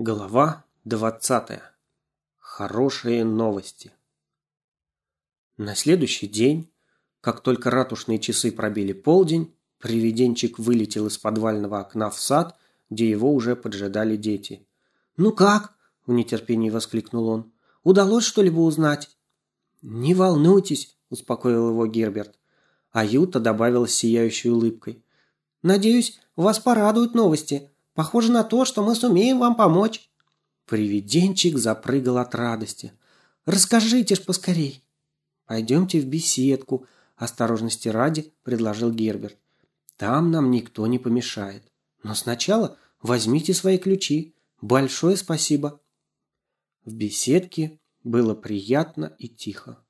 Глава 20. Хорошие новости. На следующий день, как только ратушные часы пробили полдень, привиденчик вылетел из подвального окна в сад, где его уже поджидали дети. «Ну как?» – в нетерпении воскликнул он. «Удалось что-либо узнать?» «Не волнуйтесь», – успокоил его Герберт. А Юта добавила с сияющей улыбкой. «Надеюсь, вас порадуют новости. Похоже на то, что мы сумеем вам помочь». Привиденчик запрыгал от радости. «Расскажите ж поскорей». «Пойдемте в беседку», – осторожности ради предложил Герберт. «Там нам никто не помешает. Но сначала возьмите свои ключи. Большое спасибо». В беседке было приятно и тихо.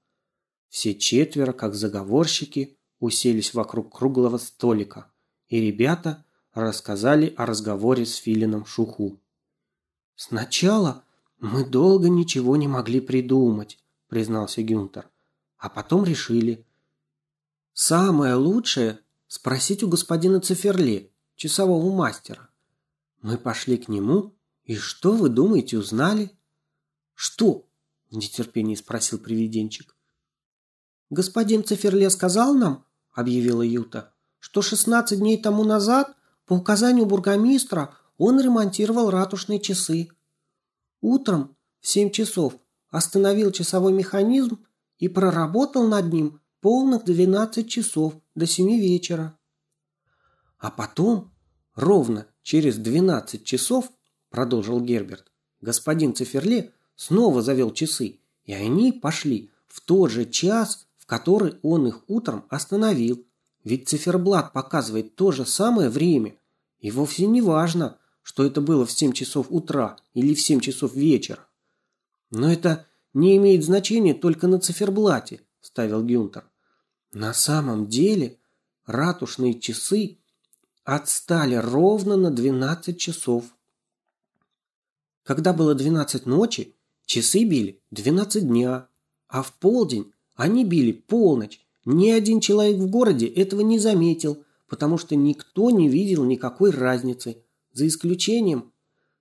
Все четверо, как заговорщики, уселись вокруг круглого столика, и ребята рассказали о разговоре с Филином Шуху. «Сначала мы долго ничего не могли придумать», – признался Гюнтер. «А потом решили. Самое лучшее – спросить у господина Циферле, часового мастера. Мы пошли к нему, и что вы думаете, узнали?» «Что?» – в нетерпении спросил привиденчик. «Господин Циферле сказал нам, – объявила Юта, – что шестнадцать дней тому назад по указанию бургомистра он ремонтировал ратушные часы. Утром в семь часов остановил часовой механизм и проработал над ним полных двенадцать часов до семи вечера. А потом, ровно через двенадцать часов, продолжил Герберт, господин Циферле снова завел часы, и они пошли в тот же час, в который он их утром остановил. Ведь циферблат показывает то же самое время, и вовсе не важно, что это было в 7 часов утра или в 7 часов вечера. Но это не имеет значения только на циферблате, ставил Гюнтер. На самом деле ратушные часы отстали ровно на 12 часов. Когда было 12 ночи, часы били 12 дня, а в полдень они били полночь. Ни один человек в городе этого не заметил, потому что никто не видел никакой разницы, за исключением...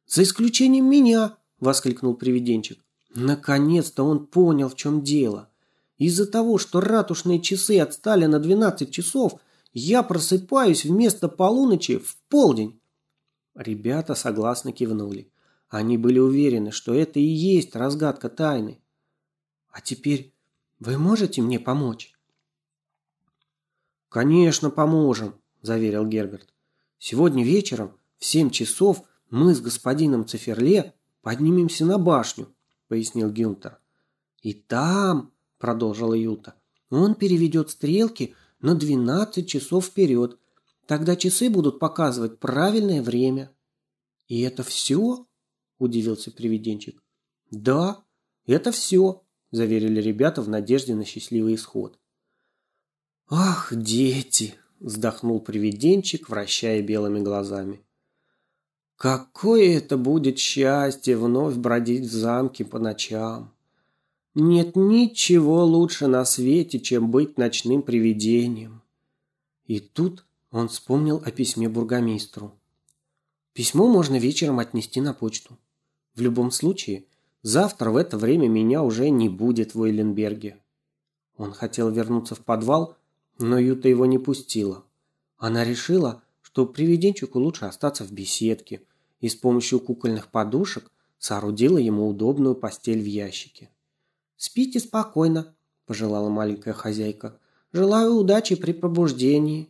За исключением меня, воскликнул привиденчик. Наконец-то он понял, в чем дело. Из-за того, что ратушные часы отстали на 12 часов, я просыпаюсь вместо полуночи в полдень. Ребята согласно кивнули. Они были уверены, что это и есть разгадка тайны. А теперь вы можете мне помочь? «Конечно, поможем», – заверил Герберт. «Сегодня вечером в семь часов мы с господином Циферле поднимемся на башню», – пояснил Гюнтер. «И там», – продолжила Юта, – «он переведет стрелки на двенадцать часов вперед. Тогда часы будут показывать правильное время». «И это все?» – удивился привиденчик. «Да, это все», – заверили ребята в надежде на счастливый исход. «Ах, дети!» – вздохнул привиденчик, вращая белыми глазами. «Какое это будет счастье вновь бродить в замке по ночам! Нет ничего лучше на свете, чем быть ночным привидением!» И тут он вспомнил о письме бургомистру. «Письмо можно вечером отнести на почту. В любом случае, завтра в это время меня уже не будет в Уйленберге». Он хотел вернуться в подвал, но Юта его не пустила. Она решила, что привиденчику лучше остаться в беседке, и с помощью кукольных подушек соорудила ему удобную постель в ящике. «Спите спокойно», – пожелала маленькая хозяйка. «Желаю удачи при пробуждении».